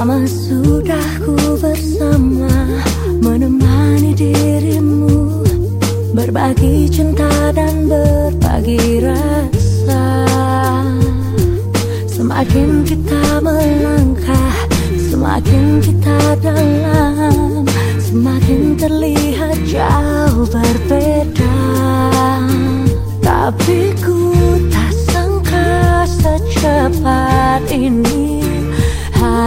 Lama sudah ku bersama Menemani dirimu. Berbagi cinta dan berbagi rasa. Semakin kita melangkah Semakin kita dalam Semakin terlihat jauh berbeda. Tapi ku tak sangka secepat ini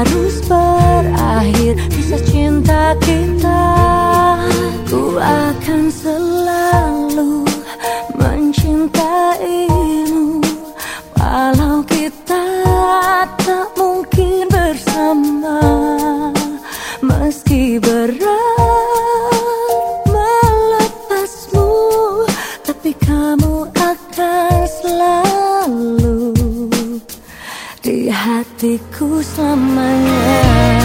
harus berakhir. Bisa cinta kita Ku akan selalu mencintaimu. Walau kita tak mungkin bersama Meski ber hatiku selamanya.